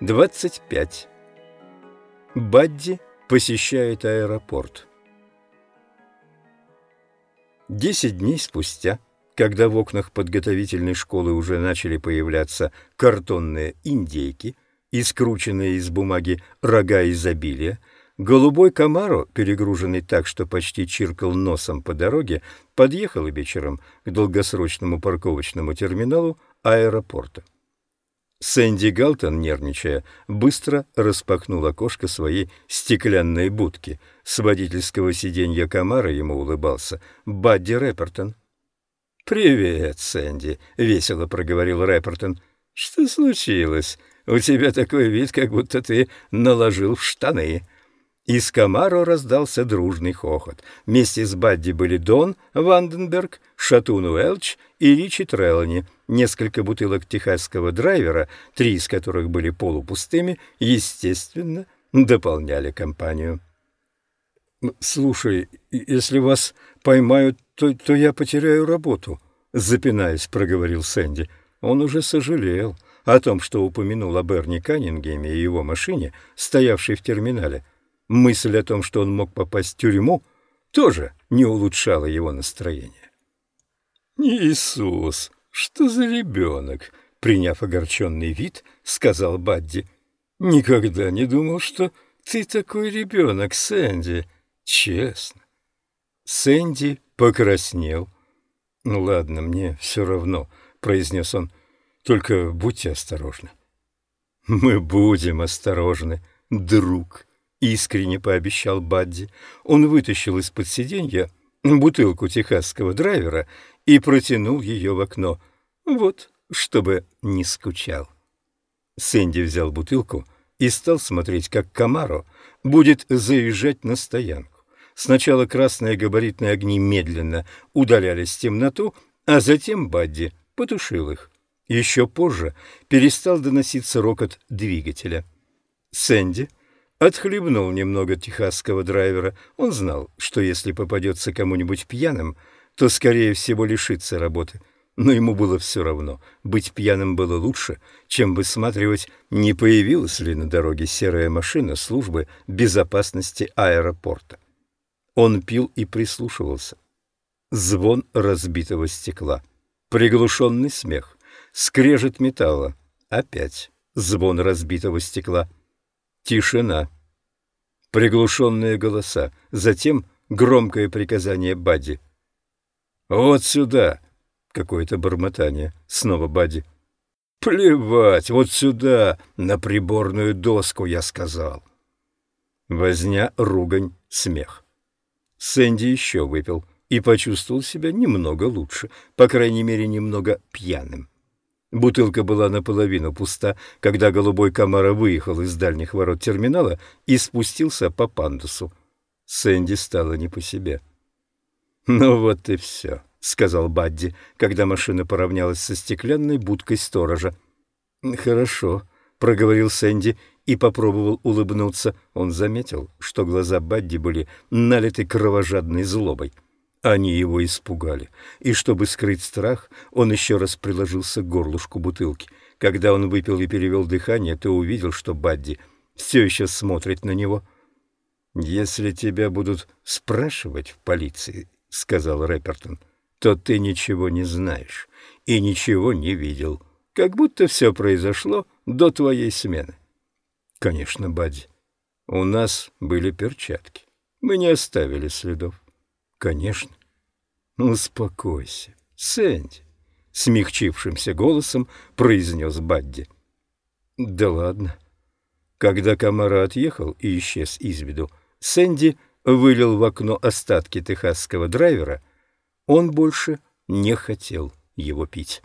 25. Бадди посещает аэропорт. Десять дней спустя, когда в окнах подготовительной школы уже начали появляться картонные индейки и скрученные из бумаги рога изобилия, голубой Камаро, перегруженный так, что почти чиркал носом по дороге, подъехал вечером к долгосрочному парковочному терминалу аэропорта. Сэнди Галтон, нервничая, быстро распахнул окошко своей стеклянной будки. С водительского сиденья комара ему улыбался Бадди Рэпертон. «Привет, Сэнди», — весело проговорил Рэпертон. «Что случилось? У тебя такой вид, как будто ты наложил в штаны». Из Камаро раздался дружный хохот. Вместе с Бадди были Дон Ванденберг, Шатун Уэлч и Ричи Треллани. Несколько бутылок техасского драйвера, три из которых были полупустыми, естественно, дополняли компанию. «Слушай, если вас поймают, то, то я потеряю работу», — запинаясь, проговорил Сэнди. Он уже сожалел о том, что упомянул о Берни Каннингеме и его машине, стоявшей в терминале. Мысль о том, что он мог попасть в тюрьму, тоже не улучшала его настроение. «Иисус, что за ребенок?» — приняв огорченный вид, сказал Бадди. «Никогда не думал, что ты такой ребенок, Сэнди. Честно». Сэнди покраснел. «Ну ладно, мне все равно», — произнес он. «Только будьте осторожны». «Мы будем осторожны, друг», — искренне пообещал Бадди. Он вытащил из-под сиденья бутылку техасского драйвера и протянул ее в окно. Вот, чтобы не скучал. Сэнди взял бутылку и стал смотреть, как Камаро будет заезжать на стоянку. Сначала красные габаритные огни медленно удалялись в темноту, а затем Бадди потушил их. Еще позже перестал доноситься рокот двигателя. Сэнди Отхлебнул немного техасского драйвера. Он знал, что если попадется кому-нибудь пьяным, то, скорее всего, лишится работы. Но ему было все равно. Быть пьяным было лучше, чем высматривать, не появилась ли на дороге серая машина службы безопасности аэропорта. Он пил и прислушивался. Звон разбитого стекла. Приглушенный смех. Скрежет металла. Опять звон разбитого стекла. Тишина. Приглушенные голоса. Затем громкое приказание Бадди. «Вот сюда!» Какое-то бормотание. Снова Бадди. «Плевать! Вот сюда! На приборную доску, я сказал!» Возня, ругань, смех. Сэнди еще выпил и почувствовал себя немного лучше, по крайней мере, немного пьяным. Бутылка была наполовину пуста, когда голубой комара выехал из дальних ворот терминала и спустился по пандусу. Сэнди стало не по себе. «Ну вот и все», — сказал Бадди, когда машина поравнялась со стеклянной будкой сторожа. «Хорошо», — проговорил Сэнди и попробовал улыбнуться. Он заметил, что глаза Бадди были налиты кровожадной злобой. Они его испугали, и чтобы скрыть страх, он еще раз приложился к горлышку бутылки. Когда он выпил и перевел дыхание, то увидел, что Бадди все еще смотрит на него. «Если тебя будут спрашивать в полиции, — сказал Рэпертон, — то ты ничего не знаешь и ничего не видел, как будто все произошло до твоей смены». «Конечно, Бадди, у нас были перчатки, мы не оставили следов». Конечно. Успокойся, Сэнди, смягчившимся голосом произнес Бадди. Да ладно. Когда Камара отъехал и исчез из виду, Сэнди вылил в окно остатки техасского драйвера. Он больше не хотел его пить.